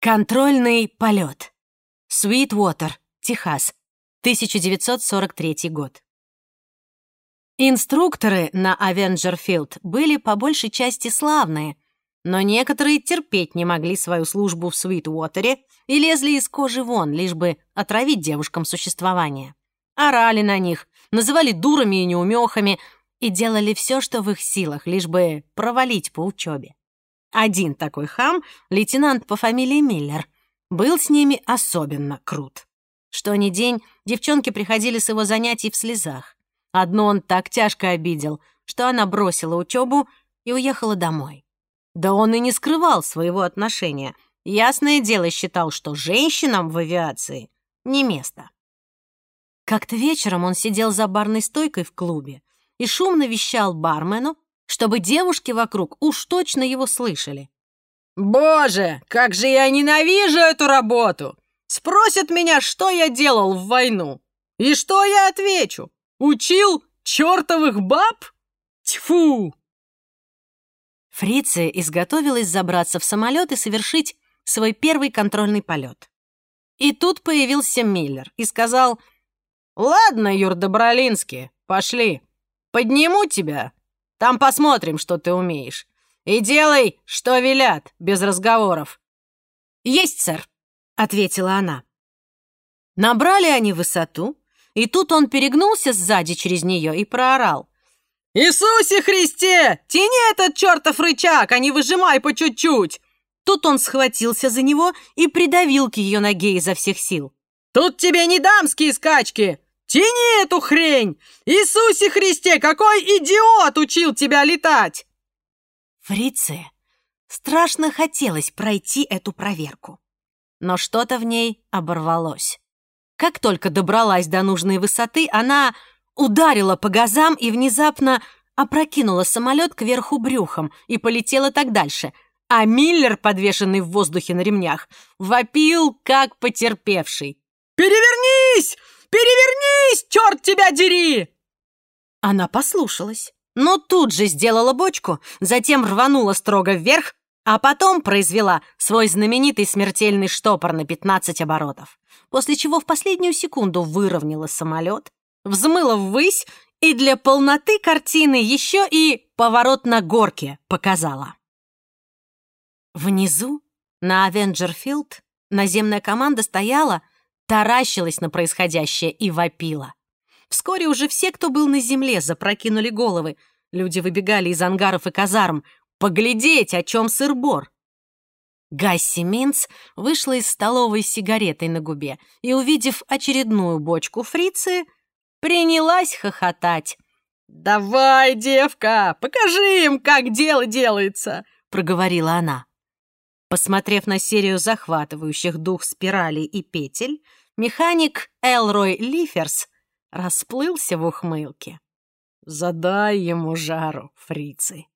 Контрольный полет. Суитвотер, Техас, 1943 год. Инструкторы на Авенджерфилд были по большей части славные, но некоторые терпеть не могли свою службу в Суитвотере и лезли из кожи вон, лишь бы отравить девушкам существование. Орали на них, называли дурами и неумехами и делали все, что в их силах, лишь бы провалить по учебе. Один такой хам, лейтенант по фамилии Миллер, был с ними особенно крут. Что ни день девчонки приходили с его занятий в слезах. Одну он так тяжко обидел, что она бросила учебу и уехала домой. Да он и не скрывал своего отношения. Ясное дело считал, что женщинам в авиации не место. Как-то вечером он сидел за барной стойкой в клубе и шумно вещал бармену, чтобы девушки вокруг уж точно его слышали. «Боже, как же я ненавижу эту работу! Спросят меня, что я делал в войну. И что я отвечу? Учил чертовых баб? Тьфу!» Фриция изготовилась забраться в самолет и совершить свой первый контрольный полет. И тут появился Миллер и сказал, «Ладно, Юр Добролинский, пошли. Подниму тебя. Там посмотрим, что ты умеешь. И делай, что велят, без разговоров». «Есть, сэр», — ответила она. Набрали они высоту, и тут он перегнулся сзади через нее и проорал. «Иисусе Христе! Тяни этот чертов рычаг, а не выжимай по чуть-чуть!» Тут он схватился за него и придавил к ее ноге изо всех сил. «Тут тебе не дамские скачки! Тяни эту хрень! Иисусе Христе, какой идиот учил тебя летать!» Фрице страшно хотелось пройти эту проверку. Но что-то в ней оборвалось. Как только добралась до нужной высоты, она ударила по газам и внезапно опрокинула самолет кверху брюхом и полетела так дальше. А Миллер, подвешенный в воздухе на ремнях, вопил, как потерпевший. «Перевернись! Перевернись, черт тебя дери!» Она послушалась, но тут же сделала бочку, затем рванула строго вверх, а потом произвела свой знаменитый смертельный штопор на 15 оборотов после чего в последнюю секунду выровняла самолет, взмыла ввысь и для полноты картины еще и поворот на горке показала. Внизу, на Авенджерфилд, наземная команда стояла, таращилась на происходящее и вопила. Вскоре уже все, кто был на земле, запрокинули головы. Люди выбегали из ангаров и казарм. Поглядеть, о чем сыр-бор. Гасси Минц вышла из столовой с сигаретой на губе и, увидев очередную бочку фрицы, принялась хохотать. «Давай, девка, покажи им, как дело делается!» — проговорила она. Посмотрев на серию захватывающих дух спиралей и петель, механик Элрой Лиферс расплылся в ухмылке. «Задай ему жару, фрицы!»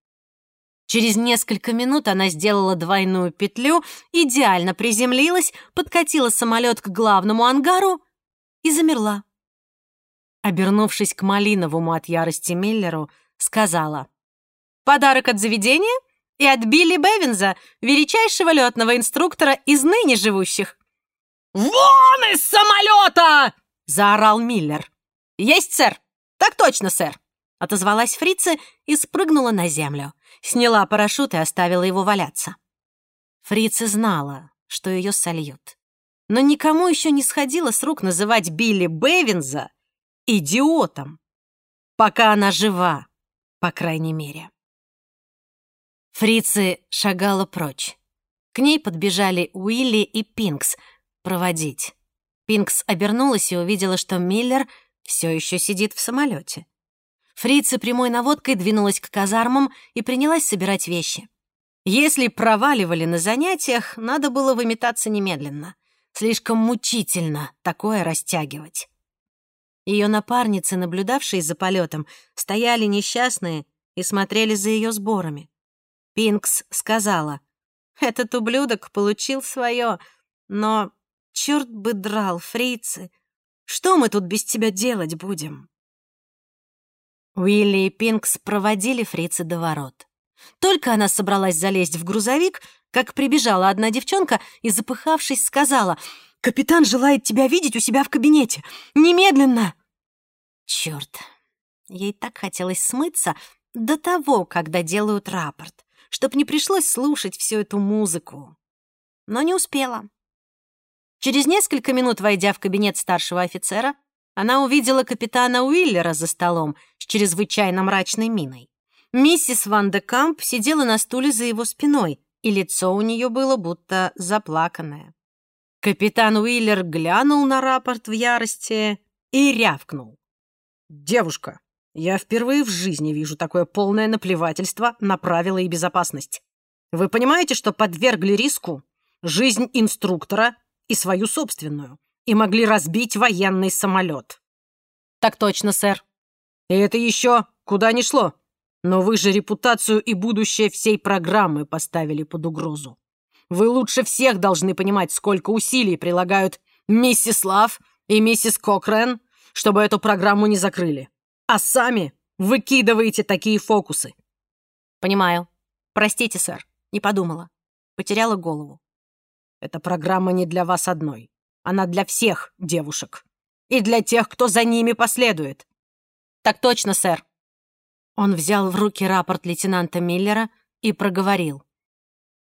Через несколько минут она сделала двойную петлю, идеально приземлилась, подкатила самолет к главному ангару и замерла. Обернувшись к малиновому от ярости Миллеру, сказала «Подарок от заведения и от Билли Бевинза, величайшего летного инструктора из ныне живущих». «Вон из самолета!» — заорал Миллер. «Есть, сэр! Так точно, сэр!» — отозвалась фрица и спрыгнула на землю сняла парашют и оставила его валяться. Фрица знала, что ее сольют. Но никому еще не сходило с рук называть Билли Бевинза идиотом. Пока она жива, по крайней мере. Фрицы шагала прочь. К ней подбежали Уилли и Пинкс проводить. Пинкс обернулась и увидела, что Миллер все еще сидит в самолете. Фрица прямой наводкой двинулась к казармам и принялась собирать вещи. Если проваливали на занятиях, надо было выметаться немедленно. Слишком мучительно такое растягивать. Ее напарницы, наблюдавшие за полетом, стояли несчастные и смотрели за ее сборами. Пинкс сказала, «Этот ублюдок получил свое, но черт бы драл, фрицы, что мы тут без тебя делать будем?» Уилли и Пинкс проводили фрицы до ворот. Только она собралась залезть в грузовик, как прибежала одна девчонка и, запыхавшись, сказала «Капитан желает тебя видеть у себя в кабинете! Немедленно!» Черт, ей так хотелось смыться до того, когда делают рапорт, чтоб не пришлось слушать всю эту музыку. Но не успела. Через несколько минут, войдя в кабинет старшего офицера, она увидела капитана Уиллера за столом с чрезвычайно мрачной миной. Миссис Ван де Камп сидела на стуле за его спиной, и лицо у нее было будто заплаканное. Капитан Уиллер глянул на рапорт в ярости и рявкнул. «Девушка, я впервые в жизни вижу такое полное наплевательство на правила и безопасность. Вы понимаете, что подвергли риску жизнь инструктора и свою собственную, и могли разбить военный самолет?» «Так точно, сэр». «И это еще куда ни шло. Но вы же репутацию и будущее всей программы поставили под угрозу. Вы лучше всех должны понимать, сколько усилий прилагают миссис Лав и миссис Кокрен, чтобы эту программу не закрыли. А сами выкидываете такие фокусы. Понимаю. Простите, сэр, не подумала. Потеряла голову. Эта программа не для вас одной. Она для всех девушек. И для тех, кто за ними последует. Так точно, сэр. Он взял в руки рапорт лейтенанта Миллера и проговорил.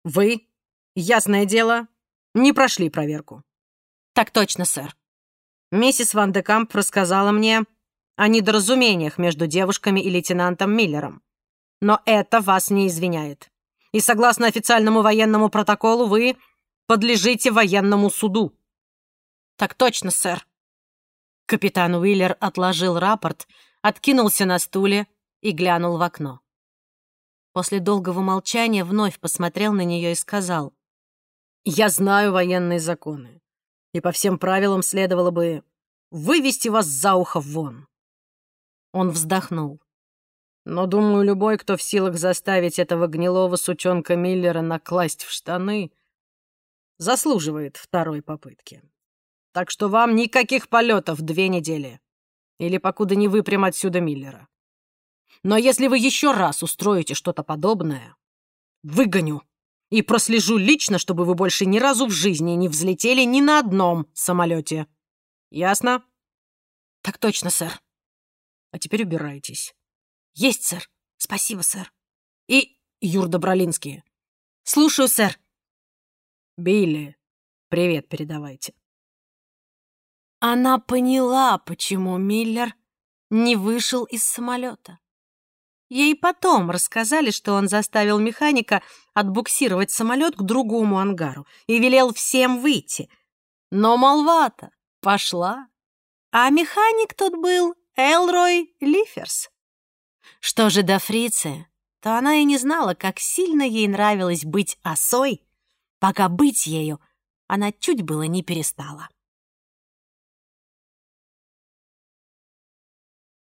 «Вы, ясное дело, не прошли проверку». «Так точно, сэр». Миссис Ван де Камп рассказала мне о недоразумениях между девушками и лейтенантом Миллером. Но это вас не извиняет. И согласно официальному военному протоколу вы подлежите военному суду. Так точно, сэр. Капитан Уиллер отложил рапорт, откинулся на стуле и глянул в окно. После долгого молчания вновь посмотрел на нее и сказал. «Я знаю военные законы, и по всем правилам следовало бы вывести вас за ухо вон». Он вздохнул. «Но, думаю, любой, кто в силах заставить этого гнилого сучонка Миллера накласть в штаны, заслуживает второй попытки. Так что вам никаких полетов две недели. Или покуда не выпрям отсюда Миллера. Но если вы еще раз устроите что-то подобное, выгоню и прослежу лично, чтобы вы больше ни разу в жизни не взлетели ни на одном самолете. Ясно? Так точно, сэр. А теперь убирайтесь. Есть, сэр. Спасибо, сэр. И Юр Добролинский. Слушаю, сэр. Билли, привет передавайте. Она поняла, почему Миллер не вышел из самолета. Ей потом рассказали, что он заставил механика отбуксировать самолет к другому ангару и велел всем выйти. Но молва-то пошла. А механик тут был Элрой Лиферс. Что же до фрицы, то она и не знала, как сильно ей нравилось быть осой, пока быть ею она чуть было не перестала.